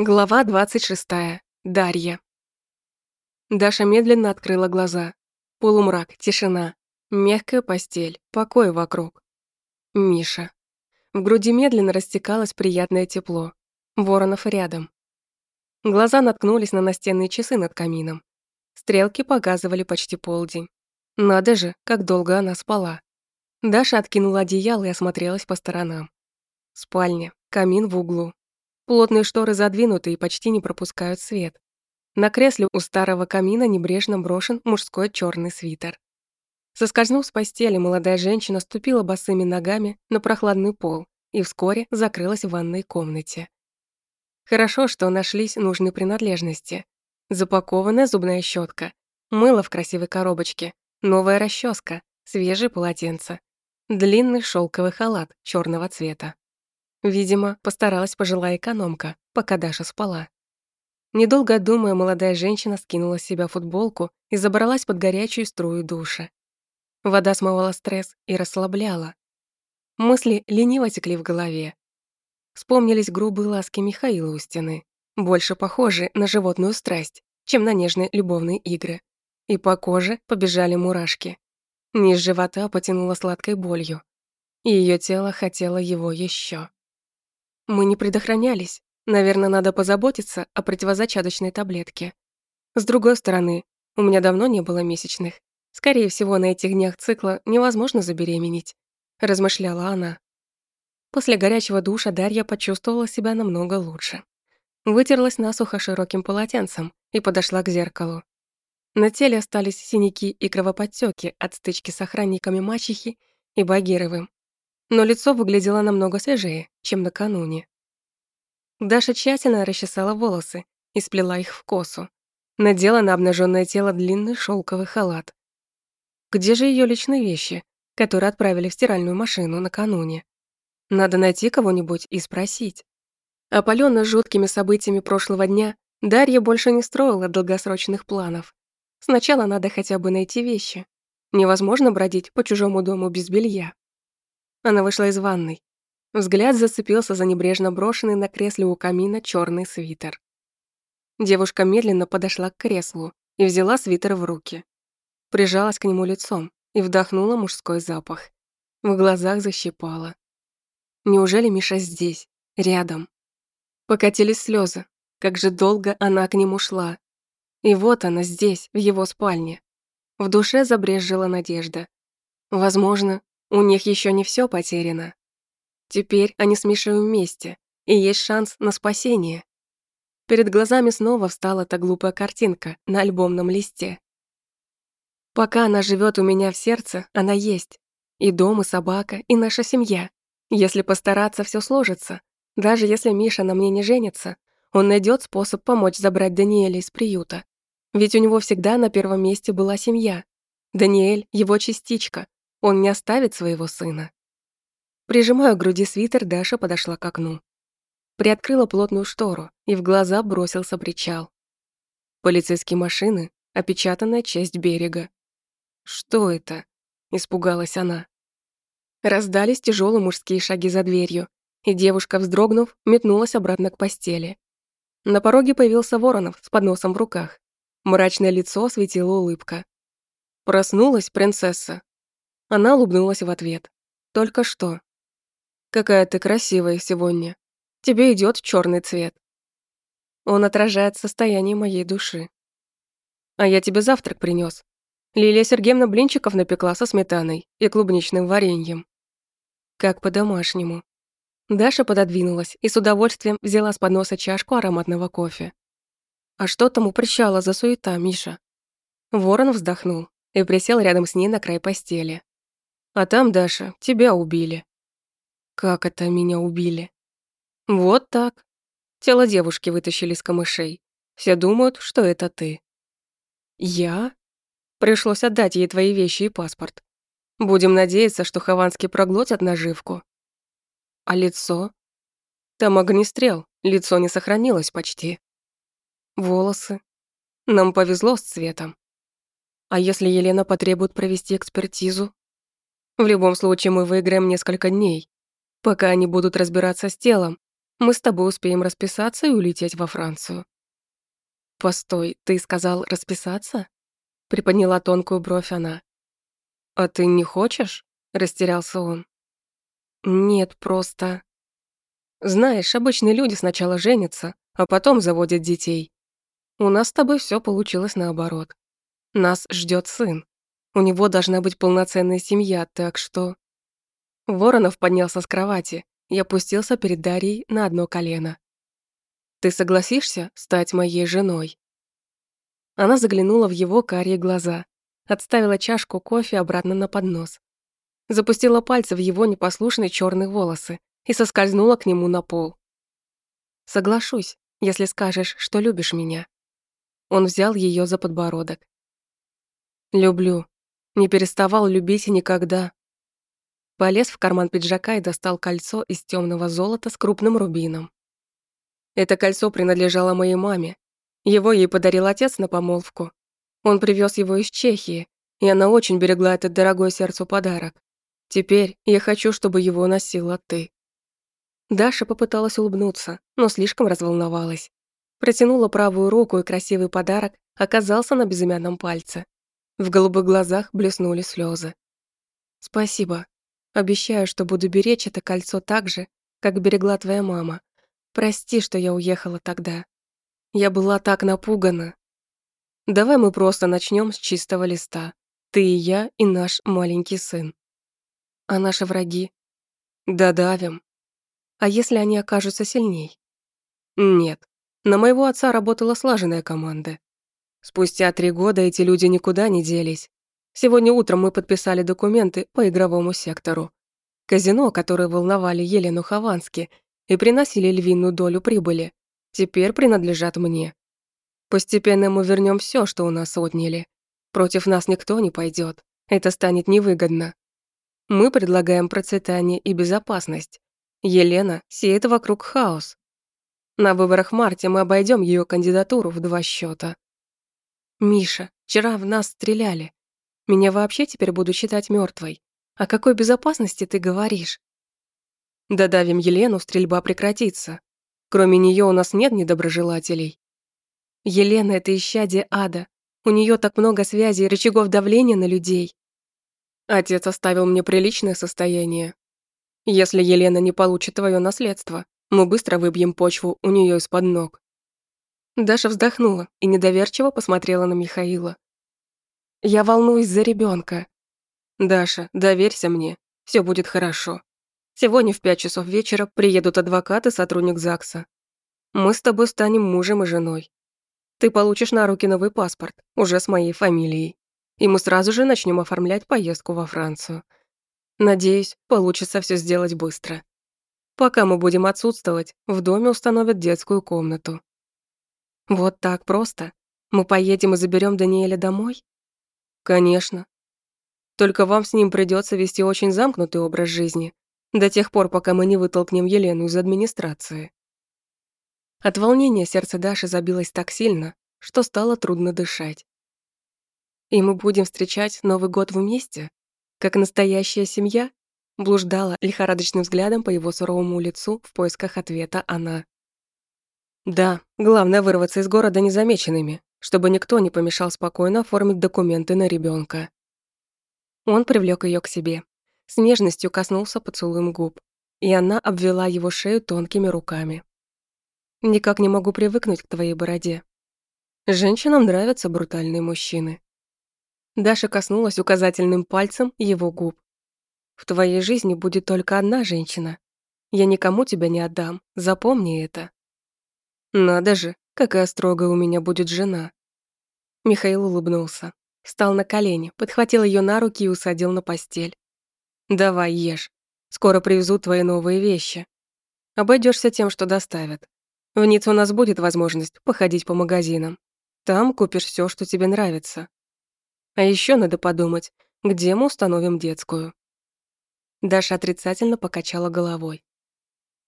Глава 26. Дарья. Даша медленно открыла глаза. Полумрак, тишина, мягкая постель, покой вокруг. Миша. В груди медленно растекалось приятное тепло. Воронов рядом. Глаза наткнулись на настенные часы над камином. Стрелки показывали почти полдень. Надо же, как долго она спала. Даша откинула одеяло и осмотрелась по сторонам. Спальня, камин в углу, Плотные шторы задвинуты и почти не пропускают свет. На кресле у старого камина небрежно брошен мужской черный свитер. Соскользнув с постели, молодая женщина ступила босыми ногами на прохладный пол и вскоре закрылась в ванной комнате. Хорошо, что нашлись нужные принадлежности. Запакованная зубная щетка, мыло в красивой коробочке, новая расческа, свежие полотенца, длинный шелковый халат черного цвета. Видимо, постаралась пожилая экономка, пока Даша спала. Недолго думая, молодая женщина скинула с себя футболку и забралась под горячую струю душа. Вода смывала стресс и расслабляла. Мысли лениво текли в голове. Вспомнились грубые ласки Михаила у стены, больше похожие на животную страсть, чем на нежные любовные игры. И по коже побежали мурашки. Низ живота потянуло сладкой болью. И её тело хотело его еще. Мы не предохранялись. Наверное, надо позаботиться о противозачаточной таблетке. С другой стороны, у меня давно не было месячных. Скорее всего, на этих днях цикла невозможно забеременеть, размышляла она. После горячего душа Дарья почувствовала себя намного лучше. Вытерлась насухо широким полотенцем и подошла к зеркалу. На теле остались синяки и кровоподтёки от стычки с охранниками мачехи и Багировым но лицо выглядело намного свежее, чем накануне. Даша тщательно расчесала волосы и сплела их в косу. Надела на обнаженное тело длинный шелковый халат. Где же ее личные вещи, которые отправили в стиральную машину накануне? Надо найти кого-нибудь и спросить. Опалённая жуткими событиями прошлого дня, Дарья больше не строила долгосрочных планов. Сначала надо хотя бы найти вещи. Невозможно бродить по чужому дому без белья. Она вышла из ванной. Взгляд зацепился за небрежно брошенный на кресле у камина черный свитер. Девушка медленно подошла к креслу и взяла свитер в руки. Прижалась к нему лицом и вдохнула мужской запах. В глазах защипала. Неужели Миша здесь, рядом? Покатились слезы. Как же долго она к нему шла. И вот она здесь, в его спальне. В душе забрезжила надежда. Возможно, у них еще не все потеряно. Теперь они с Мишей вместе, и есть шанс на спасение. Перед глазами снова встала та глупая картинка на альбомном листе. Пока она живет у меня в сердце, она есть. И дом, и собака, и наша семья. Если постараться, все сложится. Даже если Миша на мне не женится, он найдет способ помочь забрать Даниэля из приюта. Ведь у него всегда на первом месте была семья. Даниэль — его частичка, он не оставит своего сына. Прижимая к груди свитер, Даша подошла к окну. Приоткрыла плотную штору, и в глаза бросился причал. Полицейские машины, опечатанная часть берега. «Что это?» — испугалась она. Раздались тяжелые мужские шаги за дверью, и девушка, вздрогнув, метнулась обратно к постели. На пороге появился Воронов с подносом в руках. Мрачное лицо осветила улыбка. «Проснулась принцесса?» Она улыбнулась в ответ. «Только что?» «Какая ты красивая сегодня. Тебе идет черный цвет». Он отражает состояние моей души. «А я тебе завтрак принес. Лилия Сергеевна блинчиков напекла со сметаной и клубничным вареньем. Как по-домашнему». Даша пододвинулась и с удовольствием взяла с подноса чашку ароматного кофе. «А что там упрещала за суета, Миша?» Ворон вздохнул и присел рядом с ней на край постели. А там, Даша, тебя убили. Как это меня убили? Вот так. Тело девушки вытащили с камышей. Все думают, что это ты. Я? Пришлось отдать ей твои вещи и паспорт. Будем надеяться, что Хованский проглотят наживку. А лицо? Там огнестрел, лицо не сохранилось почти. Волосы. Нам повезло с цветом. А если Елена потребует провести экспертизу, в любом случае мы выиграем несколько дней, пока они будут разбираться с телом. Мы с тобой успеем расписаться и улететь во Францию». «Постой, ты сказал расписаться?» Приподняла тонкую бровь она. «А ты не хочешь?» — растерялся он. «Нет, просто...» «Знаешь, обычные люди сначала женятся, а потом заводят детей. У нас с тобой все получилось наоборот. Нас ждет сын. У него должна быть полноценная семья, так что...» Воронов поднялся с кровати и опустился перед Дарьей на одно колено. «Ты согласишься стать моей женой?» Она заглянула в его карие глаза, отставила чашку кофе обратно на поднос, запустила пальцы в его непослушные черные волосы и соскользнула к нему на пол. «Соглашусь, если скажешь, что любишь меня». Он взял ее за подбородок. «Люблю. Не переставал любить и никогда. Полез в карман пиджака и достал кольцо из темного золота с крупным рубином. Это кольцо принадлежало моей маме. Его ей подарил отец на помолвку. Он привез его из Чехии, и она очень берегла этот дорогой сердцу подарок. Теперь я хочу, чтобы его носила ты». Даша попыталась улыбнуться, но слишком разволновалась. Протянула правую руку, и красивый подарок оказался на безымянном пальце. В голубых глазах блеснули слезы. «Спасибо», Обещаю, что буду беречь это кольцо так же, как берегла твоя мама. Прости, что я уехала тогда. Я была так напугана. Давай мы просто начнем с чистого листа. Ты и я, и наш маленький сын. А наши враги? Додавим. А если они окажутся сильней? Нет. На моего отца работала слаженная команда. Спустя три года эти люди никуда не делись. Сегодня утром мы подписали документы по игровому сектору. Казино, которые волновали Елену Ховански и приносили львиную долю прибыли, теперь принадлежат мне. Постепенно мы вернем все, что у нас отняли. Против нас никто не пойдет. Это станет невыгодно. Мы предлагаем процветание и безопасность. Елена сеет вокруг хаос. На выборах в марте мы обойдем ее кандидатуру в два счета. Миша, вчера в нас стреляли. Меня вообще теперь буду считать мертвой. О какой безопасности ты говоришь? Додавим Елену, стрельба прекратится. Кроме нее у нас нет недоброжелателей. Елена — это исчадие ада. У нее так много связей и рычагов давления на людей. Отец оставил мне приличное состояние. Если Елена не получит твое наследство, мы быстро выбьем почву у нее из-под ног. Даша вздохнула и недоверчиво посмотрела на Михаила. Я волнуюсь за ребенка. Даша, доверься мне, все будет хорошо. Сегодня в пять часов вечера приедут адвокат и сотрудник ЗАГСа. Мы с тобой станем мужем и женой. Ты получишь на руки новый паспорт, уже с моей фамилией. И мы сразу же начнем оформлять поездку во Францию. Надеюсь, получится все сделать быстро. Пока мы будем отсутствовать, в доме установят детскую комнату. Вот так просто. Мы поедем и заберем Даниэля домой? Конечно. Только вам с ним придется вести очень замкнутый образ жизни, до тех пор, пока мы не вытолкнем Елену из администрации. От волнения сердце Даши забилось так сильно, что стало трудно дышать. И мы будем встречать Новый год вместе, как настоящая семья, блуждала лихорадочным взглядом по его суровому лицу в поисках ответа она. Да, главное вырваться из города незамеченными, чтобы никто не помешал спокойно оформить документы на ребенка. Он привлек ее к себе, с нежностью коснулся поцелуем губ, и она обвела его шею тонкими руками. «Никак не могу привыкнуть к твоей бороде. Женщинам нравятся брутальные мужчины». Даша коснулась указательным пальцем его губ. «В твоей жизни будет только одна женщина. Я никому тебя не отдам, запомни это». «Надо же, какая строгая у меня будет жена». Михаил улыбнулся, встал на колени, подхватил ее на руки и усадил на постель. «Давай, ешь. Скоро привезут твои новые вещи. Обойдешься тем, что доставят. В Ницце у нас будет возможность походить по магазинам. Там купишь все, что тебе нравится. А еще надо подумать, где мы установим детскую». Даша отрицательно покачала головой.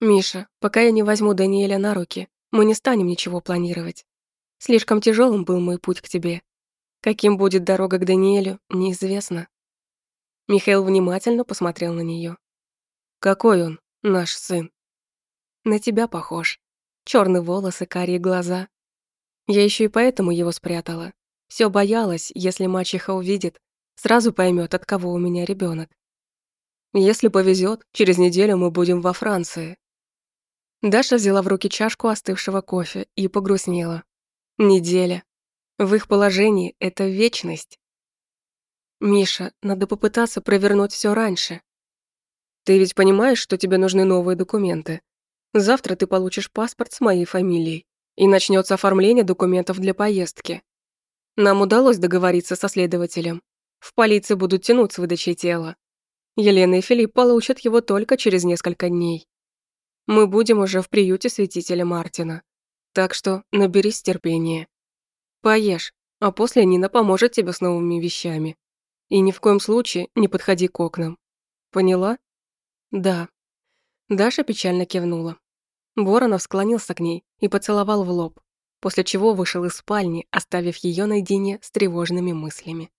«Миша, пока я не возьму Даниэля на руки, мы не станем ничего планировать. Слишком тяжелым был мой путь к тебе. Каким будет дорога к Даниэлю, неизвестно. Михаил внимательно посмотрел на нее. Какой он, наш сын? На тебя похож. Черные волосы, карие глаза. Я еще и поэтому его спрятала. Все боялась, если мачеха увидит, сразу поймет, от кого у меня ребенок. Если повезет, через неделю мы будем во Франции. Даша взяла в руки чашку остывшего кофе и погрустнела. Неделя. В их положении это вечность. Миша, надо попытаться провернуть все раньше. Ты ведь понимаешь, что тебе нужны новые документы. Завтра ты получишь паспорт с моей фамилией, и начнется оформление документов для поездки. Нам удалось договориться со следователем. В полиции будут тянуть с выдачей тела. Елена и Филипп получат его только через несколько дней. Мы будем уже в приюте святителя Мартина. Так что наберись терпения. Поешь, а после Нина поможет тебе с новыми вещами. И ни в коем случае не подходи к окнам. Поняла? Да. Даша печально кивнула. Воронов склонился к ней и поцеловал в лоб, после чего вышел из спальни, оставив ее наедине с тревожными мыслями.